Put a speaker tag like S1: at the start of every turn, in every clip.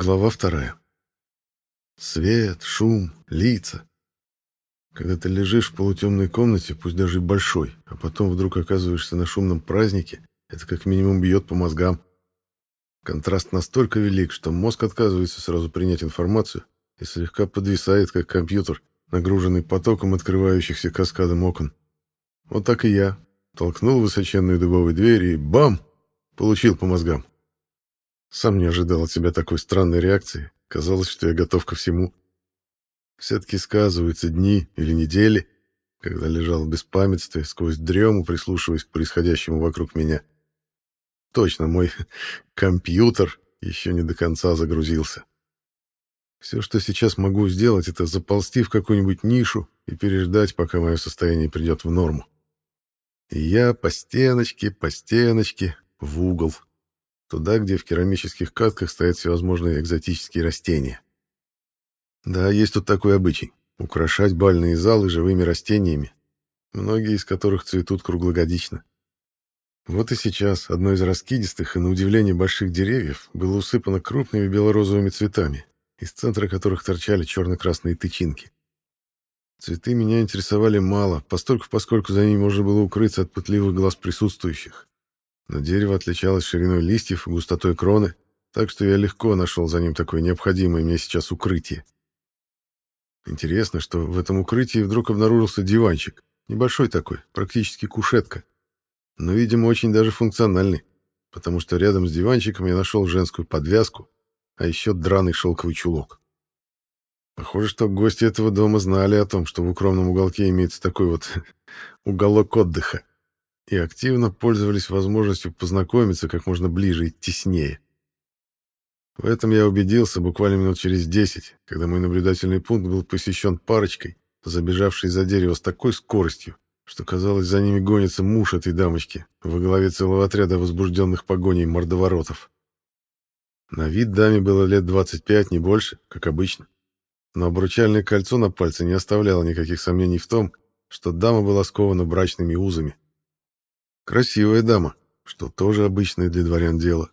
S1: Глава вторая. Свет, шум, лица. Когда ты лежишь в полутемной комнате, пусть даже и большой, а потом вдруг оказываешься на шумном празднике, это как минимум бьет по мозгам. Контраст настолько велик, что мозг отказывается сразу принять информацию и слегка подвисает, как компьютер, нагруженный потоком открывающихся каскадом окон. Вот так и я. Толкнул высоченную дубовую дверь и бам! Получил по мозгам. Сам не ожидал от себя такой странной реакции. Казалось, что я готов ко всему. Все-таки сказываются дни или недели, когда лежал в беспамятстве, сквозь дрему прислушиваясь к происходящему вокруг меня. Точно, мой компьютер еще не до конца загрузился. Все, что сейчас могу сделать, это заползти в какую-нибудь нишу и переждать, пока мое состояние придет в норму. И я по стеночке, по стеночке, в угол туда, где в керамических катках стоят всевозможные экзотические растения. Да, есть тут такой обычай — украшать бальные залы живыми растениями, многие из которых цветут круглогодично. Вот и сейчас одно из раскидистых и, на удивление, больших деревьев было усыпано крупными белорозовыми цветами, из центра которых торчали черно-красные тычинки. Цветы меня интересовали мало, постольку поскольку за ними можно было укрыться от пытливых глаз присутствующих но дерево отличалось шириной листьев и густотой кроны, так что я легко нашел за ним такое необходимое мне сейчас укрытие. Интересно, что в этом укрытии вдруг обнаружился диванчик, небольшой такой, практически кушетка, но, видимо, очень даже функциональный, потому что рядом с диванчиком я нашел женскую подвязку, а еще драный шелковый чулок. Похоже, что гости этого дома знали о том, что в укромном уголке имеется такой вот уголок отдыха и активно пользовались возможностью познакомиться как можно ближе и теснее. В этом я убедился буквально минут через десять, когда мой наблюдательный пункт был посещен парочкой, забежавшей за дерево с такой скоростью, что, казалось, за ними гонится муж этой дамочки во главе целого отряда возбужденных погоней мордоворотов. На вид даме было лет 25, не больше, как обычно. Но обручальное кольцо на пальце не оставляло никаких сомнений в том, что дама была скована брачными узами. Красивая дама, что тоже обычное для дворян дело.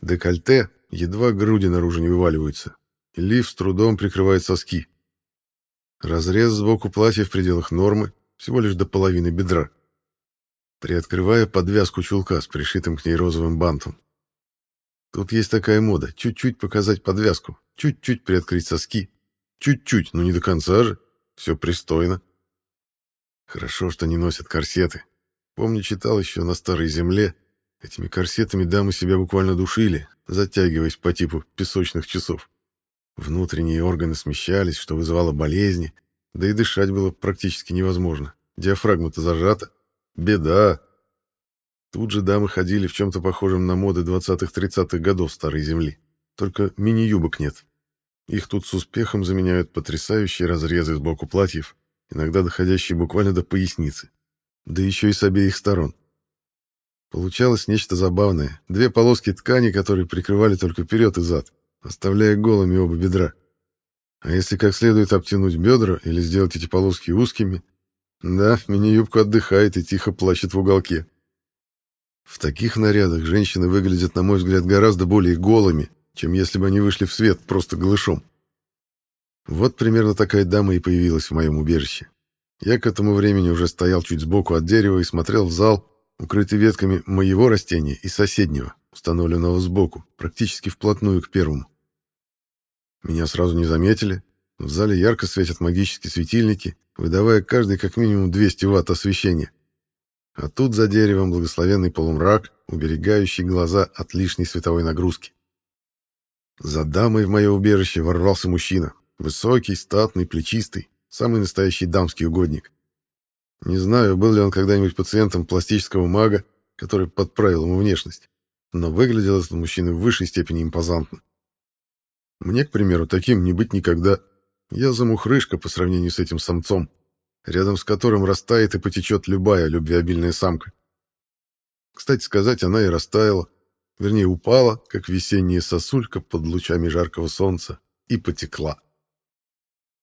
S1: Декольте, едва груди наружу не вываливаются, лиф с трудом прикрывает соски. Разрез сбоку платья в пределах нормы, всего лишь до половины бедра. Приоткрывая подвязку чулка с пришитым к ней розовым бантом. Тут есть такая мода, чуть-чуть показать подвязку, чуть-чуть приоткрыть соски. Чуть-чуть, но не до конца же. Все пристойно. Хорошо, что не носят корсеты, Помню, читал еще на Старой Земле. Этими корсетами дамы себя буквально душили, затягиваясь по типу песочных часов. Внутренние органы смещались, что вызывало болезни, да и дышать было практически невозможно. Диафрагма-то зажата. Беда. Тут же дамы ходили в чем-то похожем на моды 20-30-х годов Старой Земли. Только мини-юбок нет. Их тут с успехом заменяют потрясающие разрезы сбоку платьев, иногда доходящие буквально до поясницы да еще и с обеих сторон. Получалось нечто забавное. Две полоски ткани, которые прикрывали только вперед и зад, оставляя голыми оба бедра. А если как следует обтянуть бедра или сделать эти полоски узкими, да, мини-юбка отдыхает и тихо плачет в уголке. В таких нарядах женщины выглядят, на мой взгляд, гораздо более голыми, чем если бы они вышли в свет просто голышом. Вот примерно такая дама и появилась в моем убежище. Я к этому времени уже стоял чуть сбоку от дерева и смотрел в зал, укрытый ветками моего растения и соседнего, установленного сбоку, практически вплотную к первому. Меня сразу не заметили. В зале ярко светят магические светильники, выдавая каждый как минимум 200 ватт освещения. А тут за деревом благословенный полумрак, уберегающий глаза от лишней световой нагрузки. За дамой в мое убежище ворвался мужчина. Высокий, статный, плечистый, Самый настоящий дамский угодник. Не знаю, был ли он когда-нибудь пациентом пластического мага, который подправил ему внешность, но выглядел этот мужчина в высшей степени импозантно. Мне, к примеру, таким не быть никогда. Я замухрышка по сравнению с этим самцом, рядом с которым растает и потечет любая любвеобильная самка. Кстати сказать, она и растаяла, вернее, упала, как весенняя сосулька под лучами жаркого солнца, и потекла.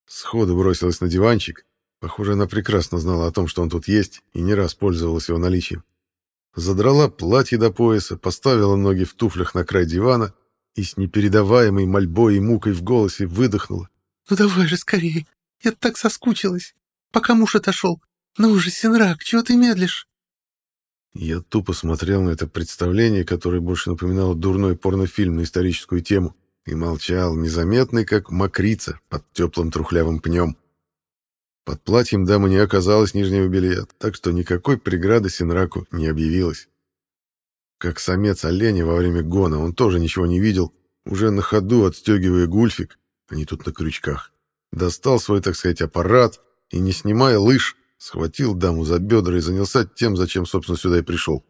S1: Сходу бросилась на диванчик. Похоже, она прекрасно знала о том, что он тут есть, и не раз пользовалась его наличием. Задрала платье до пояса, поставила ноги в туфлях на край дивана и с непередаваемой мольбой и мукой в голосе выдохнула.
S2: «Ну давай же скорее, я так соскучилась. Пока муж отошел. Ну уже, Синрак, чего ты медлишь?»
S1: Я тупо смотрел на это представление, которое больше напоминало дурной порнофильм на историческую тему, и молчал, незаметный, как мокрица под теплым трухлявым пнем. Под платьем дамы не оказалось нижнего белья, так что никакой преграды Синраку не объявилось. Как самец оленя во время гона, он тоже ничего не видел, уже на ходу отстегивая гульфик, они тут на крючках, достал свой, так сказать, аппарат и, не снимая лыж, схватил даму за бедра и занялся тем, зачем, собственно, сюда и пришел.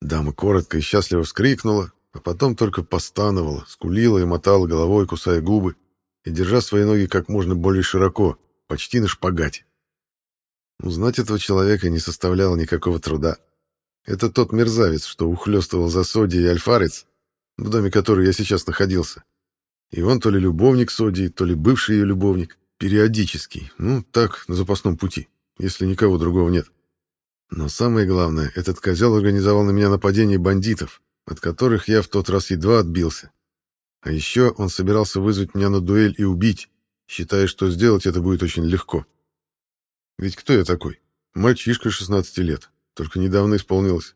S1: Дама коротко и счастливо вскрикнула, а потом только постановала, скулила и мотала головой, кусая губы и держа свои ноги как можно более широко, почти на шпагате. Узнать этого человека не составляло никакого труда. Это тот мерзавец, что ухлёстывал за Соди и Альфарец, в доме которой я сейчас находился. И он то ли любовник Соди, то ли бывший ее любовник, периодический, ну, так, на запасном пути, если никого другого нет. Но самое главное, этот козел организовал на меня нападение бандитов, от которых я в тот раз едва отбился. А еще он собирался вызвать меня на дуэль и убить, считая, что сделать это будет очень легко. Ведь кто я такой? Мальчишка 16 лет, только недавно исполнилось.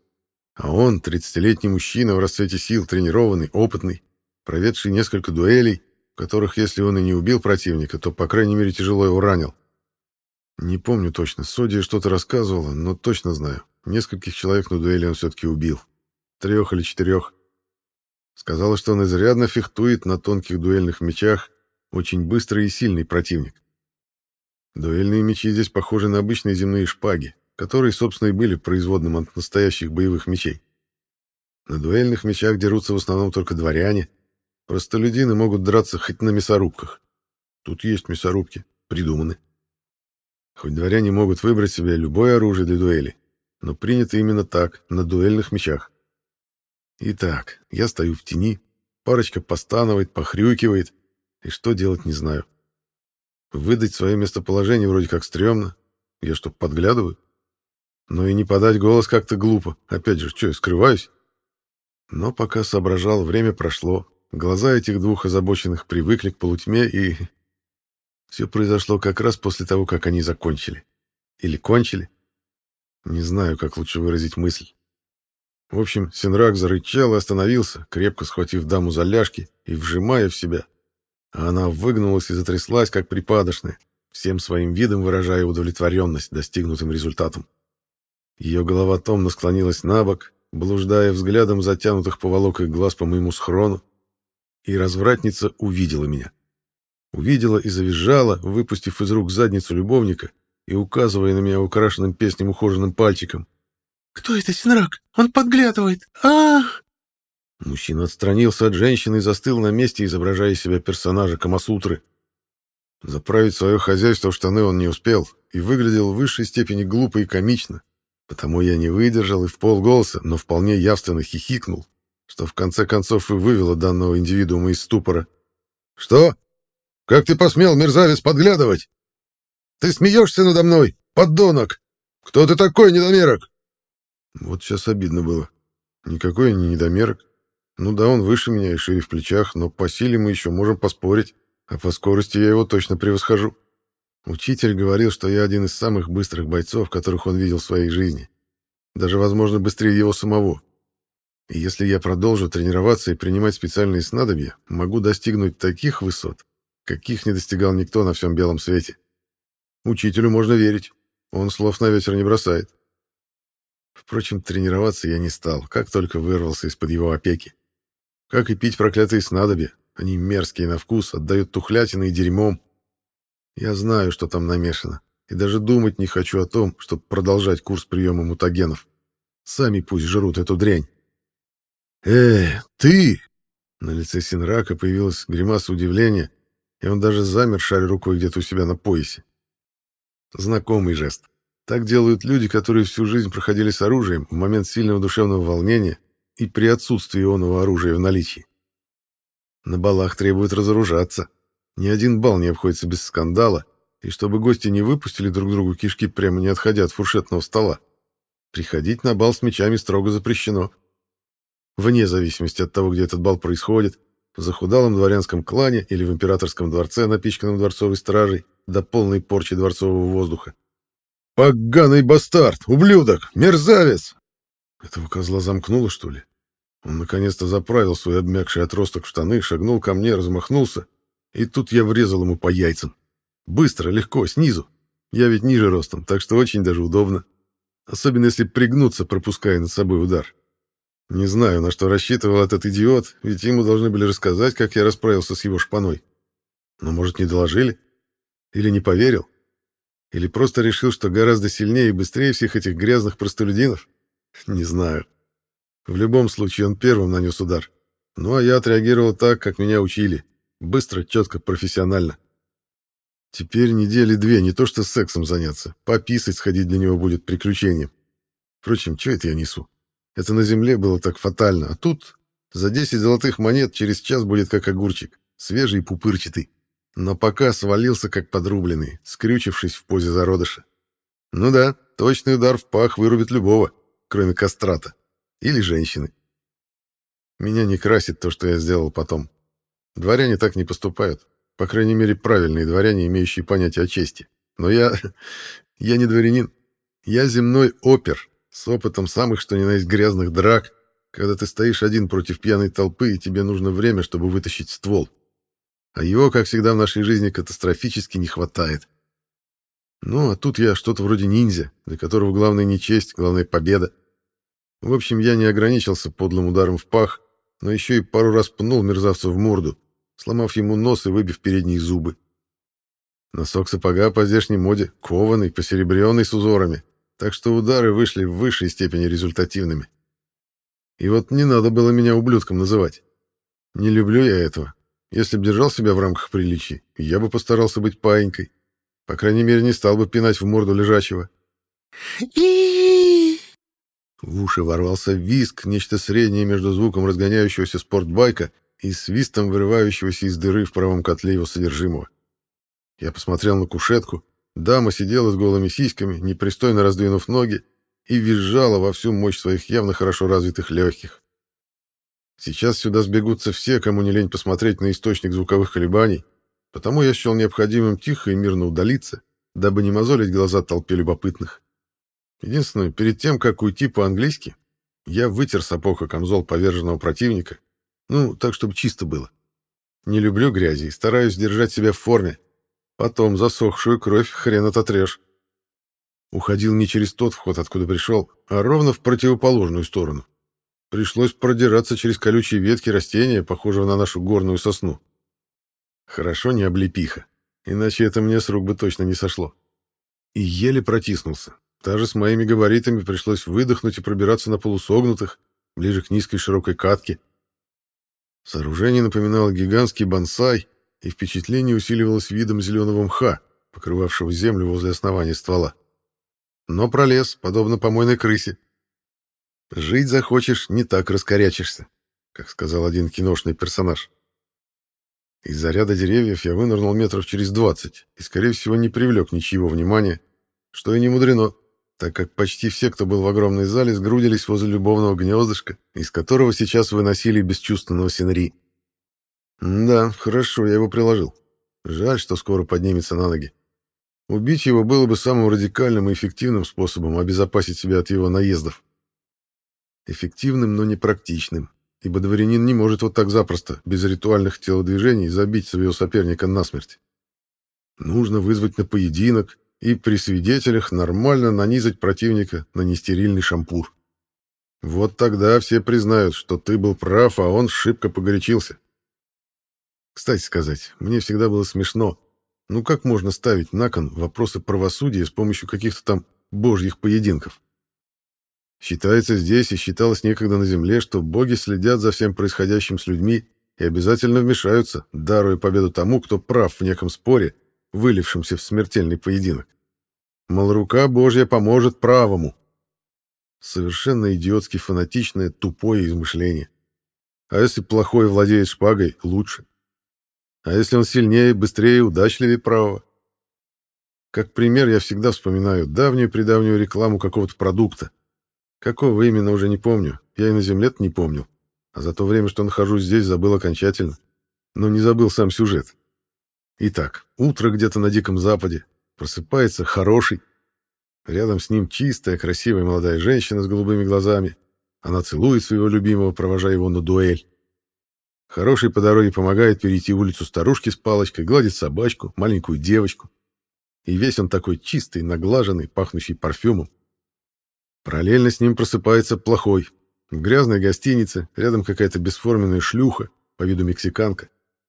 S1: А он, 30-летний мужчина в расцвете сил, тренированный, опытный, проведший несколько дуэлей, в которых, если он и не убил противника, то, по крайней мере, тяжело его ранил. Не помню точно, Содия что-то рассказывала, но точно знаю. Нескольких человек на дуэли он все-таки убил. Трех или четырех. Сказала, что он изрядно фехтует на тонких дуэльных мечах очень быстрый и сильный противник. Дуэльные мечи здесь похожи на обычные земные шпаги, которые, собственно, и были производным от настоящих боевых мечей. На дуэльных мечах дерутся в основном только дворяне. Простолюдины могут драться хоть на мясорубках. Тут есть мясорубки, придуманы. Хоть дворяне могут выбрать себе любое оружие для дуэли, но принято именно так, на дуэльных мечах. Итак, я стою в тени, парочка постанывает, похрюкивает, и что делать, не знаю. Выдать свое местоположение вроде как стрёмно. Я что, подглядываю? Но и не подать голос как-то глупо. Опять же, что, я скрываюсь? Но пока соображал, время прошло. Глаза этих двух озабоченных привыкли к полутьме, и... Все произошло как раз после того, как они закончили. Или кончили. Не знаю, как лучше выразить мысль. В общем, Синрак зарычал и остановился, крепко схватив даму за ляжки и вжимая в себя, а она выгнулась и затряслась, как припадочная, всем своим видом выражая удовлетворенность достигнутым результатом. Ее голова томно склонилась на бок, блуждая взглядом затянутых поволокой глаз по моему схрону, и развратница увидела меня. Увидела и завизжала, выпустив из рук задницу любовника и указывая на меня украшенным песнем ухоженным пальчиком.
S2: «Кто это, Синрак? Он подглядывает! Ах!»
S1: Мужчина отстранился от женщины и застыл на месте, изображая себя персонажа Камасутры. Заправить свое хозяйство в штаны он не успел и выглядел в высшей степени глупо и комично, потому я не выдержал и в полголоса, но вполне явственно хихикнул, что в конце концов и вывело данного индивидуума из ступора. «Что? Как ты посмел, мерзавец, подглядывать? Ты смеешься надо мной, поддонок! Кто ты такой, недомерок?» Вот сейчас обидно было. Никакой я не недомерок. Ну да, он выше меня и шире в плечах, но по силе мы еще можем поспорить, а по скорости я его точно превосхожу. Учитель говорил, что я один из самых быстрых бойцов, которых он видел в своей жизни. Даже, возможно, быстрее его самого. И если я продолжу тренироваться и принимать специальные снадобья, могу достигнуть таких высот, каких не достигал никто на всем белом свете. Учителю можно верить. Он слов на ветер не бросает. Впрочем, тренироваться я не стал, как только вырвался из-под его опеки. Как и пить проклятые снадобья. Они мерзкие на вкус, отдают тухлятиной и дерьмом. Я знаю, что там намешано, и даже думать не хочу о том, чтобы продолжать курс приема мутагенов. Сами пусть жрут эту дрянь. «Э, ты!» На лице Синрака появилась гримаса удивления, и он даже замер, шаря рукой где-то у себя на поясе. Знакомый жест. Так делают люди, которые всю жизнь проходили с оружием в момент сильного душевного волнения и при отсутствии ионного оружия в наличии. На балах требуют разоружаться. Ни один бал не обходится без скандала, и чтобы гости не выпустили друг другу кишки прямо не отходя от фуршетного стола. Приходить на бал с мечами строго запрещено. вне зависимости от того, где этот бал происходит, в захудалом дворянском клане или в императорском дворце, напичканном дворцовой стражей, до полной порчи дворцового воздуха. «Поганый бастард! Ублюдок! Мерзавец!» Этого козла замкнуло, что ли? Он наконец-то заправил свой обмякший отросток в штаны, шагнул ко мне, размахнулся, и тут я врезал ему по яйцам. Быстро, легко, снизу. Я ведь ниже ростом, так что очень даже удобно. Особенно если пригнуться, пропуская над собой удар. Не знаю, на что рассчитывал этот идиот, ведь ему должны были рассказать, как я расправился с его шпаной. Но, может, не доложили? Или не поверил? Или просто решил, что гораздо сильнее и быстрее всех этих грязных простолюдинов? Не знаю. В любом случае, он первым нанес удар. Ну, а я отреагировал так, как меня учили. Быстро, четко, профессионально. Теперь недели две, не то что сексом заняться. Пописать сходить для него будет приключением. Впрочем, что это я несу? Это на земле было так фатально, а тут за 10 золотых монет через час будет как огурчик, свежий и пупырчатый. Но пока свалился как подрубленный, скрючившись в позе зародыша. Ну да, точный удар в пах вырубит любого, кроме кастрата. Или женщины. Меня не красит то, что я сделал потом. Дворяне так не поступают. По крайней мере, правильные дворяне, имеющие понятие о чести. Но я... я не дворянин. Я земной опер, с опытом самых что ни на есть грязных драк, когда ты стоишь один против пьяной толпы, и тебе нужно время, чтобы вытащить ствол. А его, как всегда в нашей жизни, катастрофически не хватает. Ну, а тут я что-то вроде ниндзя, для которого главное не честь, главное победа. В общем, я не ограничился подлым ударом в пах, но еще и пару раз пнул мерзавца в морду, сломав ему нос и выбив передние зубы. Носок сапога по здешней моде, кованый, посеребренный с узорами, так что удары вышли в высшей степени результативными. И вот не надо было меня ублюдком называть. Не люблю я этого, если б держал себя в рамках приличий, я бы постарался быть паинькой. По крайней мере, не стал бы пинать в морду лежачего. В уши ворвался визг, нечто среднее между звуком разгоняющегося спортбайка и свистом вырывающегося из дыры в правом котле его содержимого. Я посмотрел на кушетку. Дама сидела с голыми сиськами, непристойно раздвинув ноги, и визжала во всю мощь своих явно хорошо развитых легких. Сейчас сюда сбегутся все, кому не лень посмотреть на источник звуковых колебаний, потому я счел необходимым тихо и мирно удалиться, дабы не мозолить глаза толпе любопытных. Единственное, перед тем, как уйти по-английски, я вытер сапог о камзол поверженного противника, ну, так, чтобы чисто было. Не люблю грязи и стараюсь держать себя в форме. Потом засохшую кровь хрен ототрешь. Уходил не через тот вход, откуда пришел, а ровно в противоположную сторону. Пришлось продираться через колючие ветки растения, похожего на нашу горную сосну. Хорошо не облепиха, иначе это мне с рук бы точно не сошло. И еле протиснулся. Даже с моими габаритами пришлось выдохнуть и пробираться на полусогнутых, ближе к низкой широкой катке. Сооружение напоминало гигантский бонсай, и впечатление усиливалось видом зеленого мха, покрывавшего землю возле основания ствола. Но пролез, подобно помойной крысе, Жить захочешь, не так раскорячишься, как сказал один киношный персонаж. Из-за ряда деревьев я вынырнул метров через двадцать и, скорее всего, не привлек ничего внимания, что и не мудрено, так как почти все, кто был в огромной зале, сгрудились возле любовного гнездышка, из которого сейчас выносили бесчувственного Синри. Да, хорошо, я его приложил. Жаль, что скоро поднимется на ноги. Убить его было бы самым радикальным и эффективным способом обезопасить себя от его наездов эффективным, но непрактичным, ибо дворянин не может вот так запросто, без ритуальных телодвижений, забить своего соперника насмерть. Нужно вызвать на поединок и при свидетелях нормально нанизать противника на нестерильный шампур. Вот тогда все признают, что ты был прав, а он шибко погорячился. Кстати сказать, мне всегда было смешно. Ну как можно ставить на кон вопросы правосудия с помощью каких-то там божьих поединков? Считается здесь и считалось некогда на земле, что боги следят за всем происходящим с людьми и обязательно вмешаются, даруя победу тому, кто прав в неком споре, вылившемся в смертельный поединок. Мол, рука Божья поможет правому. Совершенно идиотски фанатичное, тупое измышление. А если плохой владеет шпагой, лучше. А если он сильнее, быстрее и удачливее правого? Как пример я всегда вспоминаю давнюю-предавнюю рекламу какого-то продукта. Какого именно уже не помню, я и на земле не помнил. а за то время, что нахожусь здесь, забыл окончательно. Но не забыл сам сюжет. Итак, утро где-то на Диком Западе. Просыпается хороший. Рядом с ним чистая, красивая молодая женщина с голубыми глазами. Она целует своего любимого, провожая его на дуэль. Хороший по дороге помогает перейти улицу старушки с палочкой, гладит собачку, маленькую девочку. И весь он такой чистый, наглаженный, пахнущий парфюмом. Параллельно с ним просыпается плохой. В грязной гостинице, рядом какая-то бесформенная шлюха, по виду мексиканка.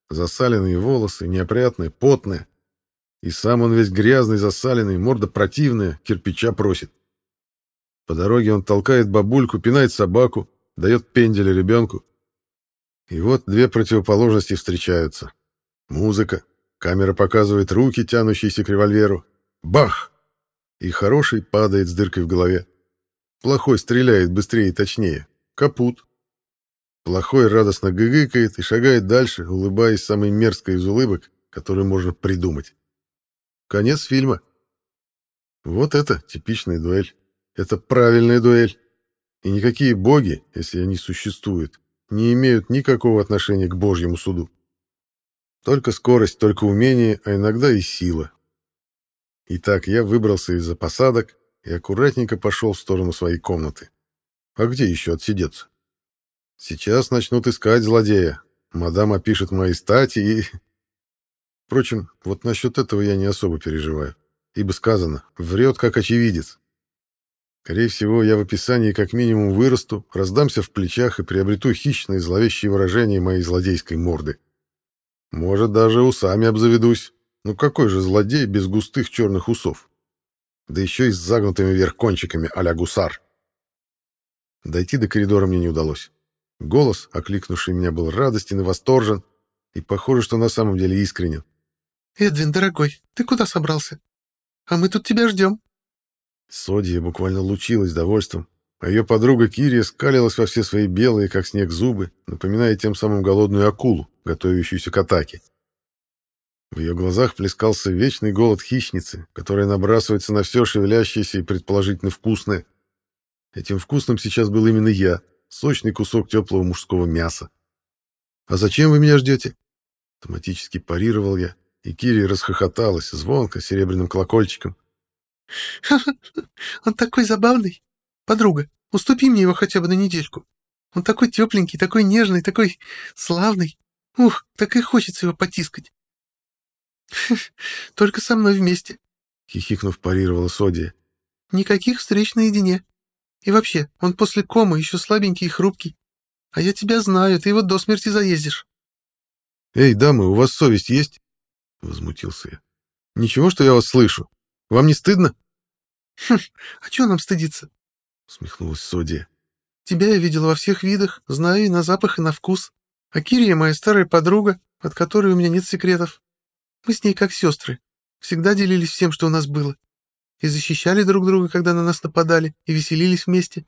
S1: Засаленные волосы, неопрятная, потная. И сам он весь грязный, засаленный, морда противная, кирпича просит. По дороге он толкает бабульку, пинает собаку, дает пенделя ребенку. И вот две противоположности встречаются. Музыка. Камера показывает руки, тянущиеся к револьверу. Бах! И хороший падает с дыркой в голове. Плохой стреляет быстрее и точнее. Капут. Плохой радостно гыгыкает и шагает дальше, улыбаясь самой мерзкой из улыбок, которую можно придумать. Конец фильма. Вот это типичная дуэль. Это правильная дуэль. И никакие боги, если они существуют, не имеют никакого отношения к Божьему суду. Только скорость, только умение, а иногда и сила. Итак, я выбрался из-за посадок и аккуратненько пошел в сторону своей комнаты. А где еще отсидеться? Сейчас начнут искать злодея. Мадам опишет мои стати и... Впрочем, вот насчет этого я не особо переживаю. Ибо сказано, врет как очевидец. Скорее всего, я в описании как минимум вырасту, раздамся в плечах и приобрету хищное зловещее выражение моей злодейской морды. Может, даже усами обзаведусь. Ну какой же злодей без густых черных усов? Да еще и с загнутыми вверх кончиками а гусар. Дойти до коридора мне не удалось. Голос, окликнувший меня, был радостен и восторжен, и похоже, что на самом деле искренен.
S2: «Эдвин, дорогой, ты куда собрался? А мы тут тебя ждем».
S1: Содия буквально лучилась довольством, а ее подруга Кирия скалилась во все свои белые, как снег, зубы, напоминая тем самым голодную акулу, готовящуюся к атаке. В ее глазах плескался вечный голод хищницы, которая набрасывается на все шевелящееся и предположительно вкусное. Этим вкусным сейчас был именно я, сочный кусок теплого мужского мяса. «А зачем вы меня ждете?» Автоматически парировал я, и Кири расхохоталась звонко, серебряным колокольчиком,
S2: Он такой забавный. Подруга, уступи мне его хотя бы на недельку. Он такой тепленький, такой нежный, такой славный. Ух, так и хочется его потискать. Только со мной вместе.
S1: Хихикнув, парировала Содия.
S2: Никаких встреч наедине. И вообще, он после комы еще слабенький и хрупкий. А я тебя знаю, ты его до смерти заездишь.
S1: Эй, дамы, у вас совесть есть? Возмутился я. Ничего, что я вас слышу. Вам не стыдно?
S2: Хм, а чего нам стыдиться?
S1: Усмехнулась Содия.
S2: Тебя я видела во всех видах, знаю и на запах, и на вкус. А Кирия моя старая подруга, от которой у меня нет секретов. Мы с ней как сестры. Всегда делились всем, что у нас было. И защищали друг друга, когда на нас нападали, и веселились вместе.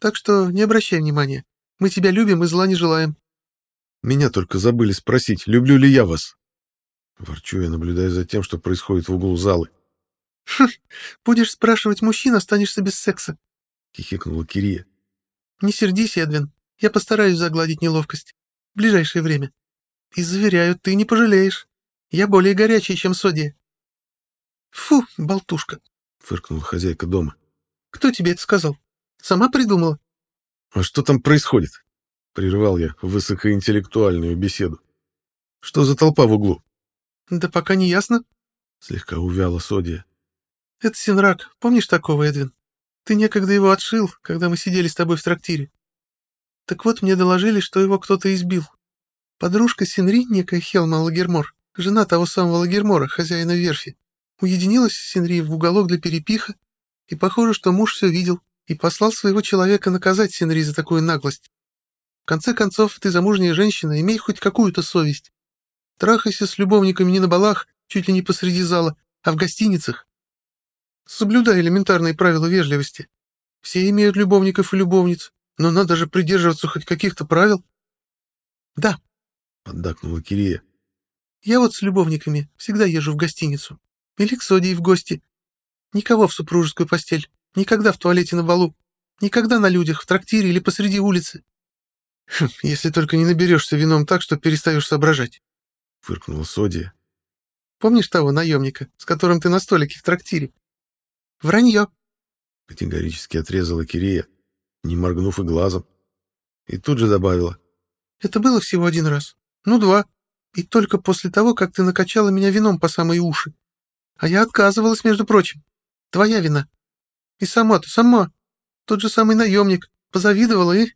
S2: Так что не обращай внимания. Мы тебя любим и зла не желаем.
S1: Меня только забыли спросить, люблю ли я вас. Ворчу я, наблюдая за тем, что происходит в углу залы.
S2: Хм, будешь спрашивать мужчин, останешься без секса.
S1: Хихикнула Кирия.
S2: Не сердись, Эдвин. Я постараюсь загладить неловкость. В ближайшее время. И заверяю, ты не пожалеешь. Я более горячий, чем Содия. Фу, болтушка. Фыркнула хозяйка дома. Кто тебе это сказал? Сама придумала?
S1: А что там происходит? Прервал я высокоинтеллектуальную беседу. Что за толпа в углу?
S2: Да пока не ясно.
S1: Слегка увяла Содия.
S2: «Это Синрак. Помнишь такого, Эдвин? Ты некогда его отшил, когда мы сидели с тобой в трактире. Так вот, мне доложили, что его кто-то избил. Подружка Синри, некая Хелма Лагермор, жена того самого Лагермора, хозяина верфи, уединилась с Синри в уголок для перепиха, и похоже, что муж все видел и послал своего человека наказать Синри за такую наглость. В конце концов, ты замужняя женщина, имей хоть какую-то совесть. Трахайся с любовниками не на балах, чуть ли не посреди зала, а в гостиницах. Соблюдай элементарные правила вежливости. Все имеют любовников и любовниц, но надо же придерживаться хоть каких-то правил. Да, — поддакнула Кирия. Я вот с любовниками всегда езжу в гостиницу. Или к Содии в гости. Никого в супружескую постель. Никогда в туалете на балу. Никогда на людях, в трактире или посреди улицы. Хм, «Если только не наберешься вином так, что перестаешь соображать», —
S1: фыркнула Содия.
S2: «Помнишь того наемника, с которым ты на столике в трактире?» «Вранье», —
S1: категорически отрезала Кирия, не моргнув и глазом. И тут же добавила.
S2: «Это было всего один раз. Ну, два. И только после того, как ты накачала меня вином по самые уши. А я отказывалась, между прочим. Твоя вина. И сама-то сама. Тот же самый наемник. Позавидовала и...»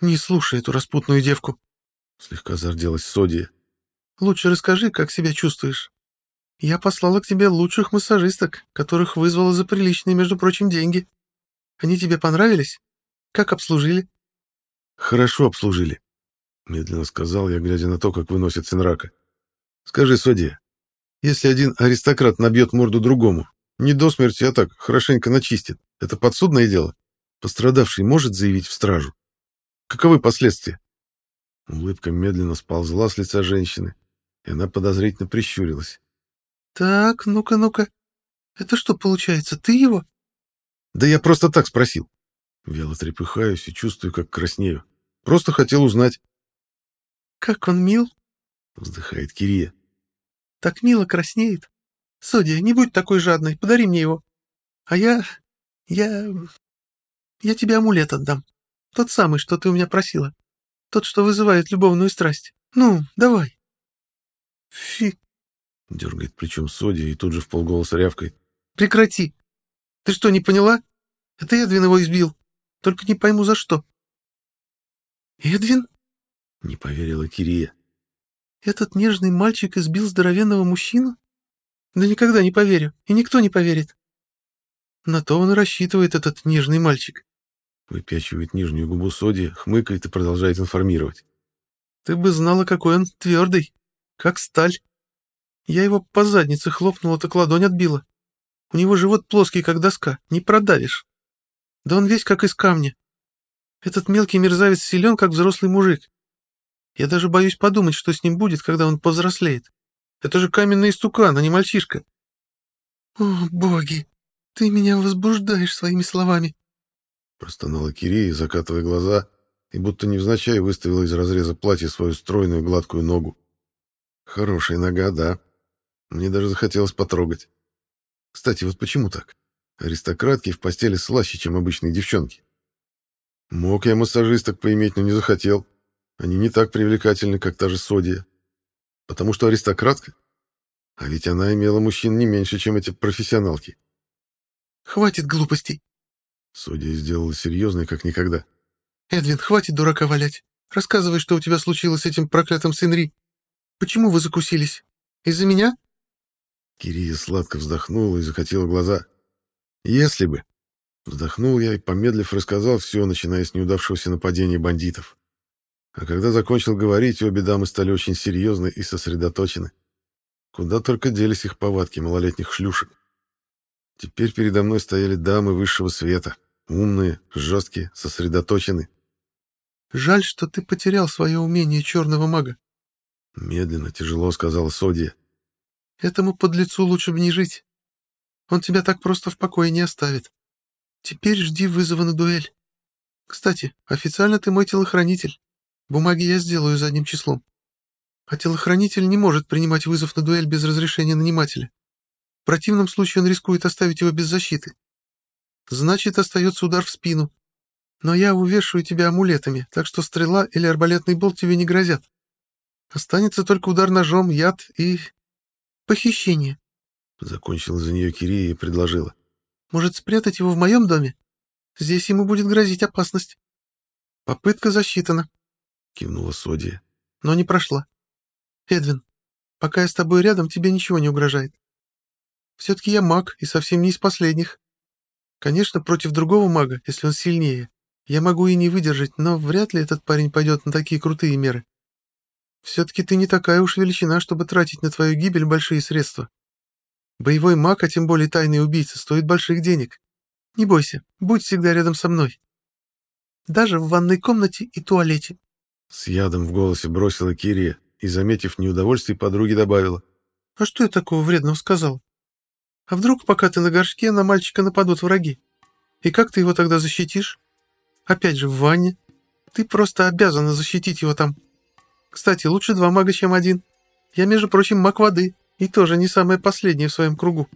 S2: «Не слушай эту распутную девку», —
S1: слегка зарделась Содия.
S2: «Лучше расскажи, как себя чувствуешь. Я послала к тебе лучших массажисток, которых вызвала за приличные, между прочим, деньги. Они тебе понравились? Как обслужили?»
S1: «Хорошо обслужили», — медленно сказал я, глядя на то, как выносит Сенрака. «Скажи, Содия, если один аристократ набьет морду другому, не до смерти, а так, хорошенько начистит, это подсудное дело? Пострадавший может заявить в стражу?» Каковы последствия?» Улыбка медленно сползла с лица женщины, и она подозрительно прищурилась.
S2: «Так, ну-ка, ну-ка. Это что, получается, ты его?»
S1: «Да я просто так спросил». Вело трепыхаюсь и чувствую, как краснею. Просто хотел узнать.
S2: «Как он мил?»
S1: — вздыхает Кирия.
S2: «Так мило краснеет. Содия, не будь такой жадной, подари мне его. А я... я... я тебе амулет отдам. Тот самый, что ты у меня просила. Тот, что вызывает любовную страсть. Ну, давай. Фи.
S1: Дергает плечом Соди и тут же в полголоса рявкает.
S2: Прекрати. Ты что, не поняла? Это Эдвин его избил. Только не пойму, за что. Эдвин?
S1: Не поверила Кирия.
S2: Этот нежный мальчик избил здоровенного мужчину? Да никогда не поверю, и никто не поверит. На то он и рассчитывает, этот нежный мальчик.
S1: Выпячивает нижнюю губу Соди, хмыкает и продолжает информировать.
S2: «Ты бы знала, какой он твердый, как сталь. Я его по заднице хлопнула, так ладонь отбила. У него живот плоский, как доска, не продавишь. Да он весь как из камня. Этот мелкий мерзавец силен, как взрослый мужик. Я даже боюсь подумать, что с ним будет, когда он повзрослеет. Это же каменный истукан, а не мальчишка. О, боги, ты меня возбуждаешь своими словами.
S1: Простонала Кирия, закатывая глаза, и будто невзначай выставила из разреза платья свою стройную гладкую ногу. Хорошая нога, да. Мне даже захотелось потрогать. Кстати, вот почему так? Аристократки в постели слаще, чем обычные девчонки. Мог я массажисток поиметь, но не захотел. Они не так привлекательны, как та же Содия. Потому что аристократка. А ведь она имела мужчин не меньше, чем эти профессионалки.
S2: «Хватит глупостей!»
S1: Судья сделала серьезной, как никогда.
S2: «Эдвин, хватит дурака валять. Рассказывай, что у тебя случилось с этим проклятым Синри. Почему вы закусились? Из-за меня?»
S1: Кирия сладко вздохнула и закатила глаза. «Если бы...» Вздохнул я и, помедлив, рассказал все, начиная с неудавшегося нападения бандитов. А когда закончил говорить, обе дамы стали очень серьезны и сосредоточены. Куда только делись их повадки малолетних шлюшек. Теперь передо мной стояли дамы высшего света. Умные, жесткие, сосредоточенные.
S2: «Жаль, что ты потерял свое умение черного мага», —
S1: медленно, тяжело сказала Содия.
S2: «Этому подлецу лучше бы не жить. Он тебя так просто в покое не оставит. Теперь жди вызова на дуэль. Кстати, официально ты мой телохранитель. Бумаги я сделаю задним числом. А телохранитель не может принимать вызов на дуэль без разрешения нанимателя. В противном случае он рискует оставить его без защиты. Значит, остается удар в спину. Но я увешаю тебя амулетами, так что стрела или арбалетный болт тебе не грозят. Останется только удар ножом, яд и... похищение.
S1: Закончила за нее Кирия и предложила.
S2: Может, спрятать его в моем доме? Здесь ему будет грозить опасность. Попытка засчитана. Кивнула Содия. Но не прошла. Эдвин, пока я с тобой рядом, тебе ничего не угрожает. Все-таки я маг, и совсем не из последних. Конечно, против другого мага, если он сильнее, я могу и не выдержать, но вряд ли этот парень пойдет на такие крутые меры. Все-таки ты не такая уж величина, чтобы тратить на твою гибель большие средства. Боевой маг, а тем более тайный убийца, стоит больших денег. Не бойся, будь всегда рядом со мной. Даже в ванной комнате и туалете.
S1: С ядом в голосе бросила Кирия и, заметив неудовольствие, подруги добавила.
S2: «А что я такого вредного сказал? А вдруг, пока ты на горшке, на мальчика нападут враги? И как ты его тогда защитишь? Опять же, в ванне. Ты просто обязана защитить его там. Кстати, лучше два мага, чем один. Я, между прочим, маг воды, и тоже не самое последнее в своем кругу.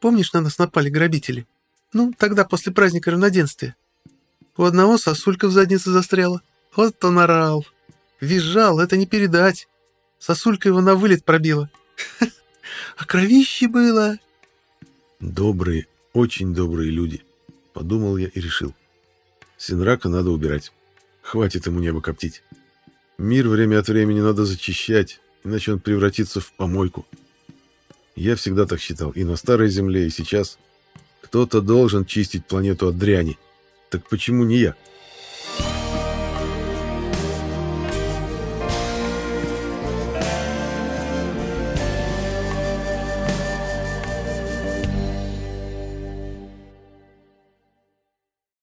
S2: Помнишь, на нас напали грабители? Ну, тогда после праздника равноденствия. У одного сосулька в заднице застряла. Вот он орал. Визжал, это не передать. Сосулька его на вылет пробила. А кровище было.
S1: Добрые, очень добрые люди. Подумал я и решил. Синрака надо убирать. Хватит ему небо коптить. Мир время от времени надо зачищать, иначе он превратится в помойку. Я всегда так считал, и на Старой Земле, и сейчас. Кто-то должен чистить планету от дряни. Так почему не я? —